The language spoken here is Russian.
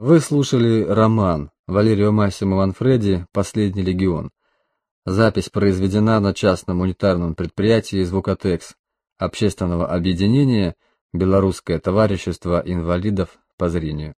Вы слушали роман Валерио Массимо Ванфреди «Последний легион». Запись произведена на частном унитарном предприятии «Звукотекс» общественного объединения «Белорусское товарищество инвалидов по зрению».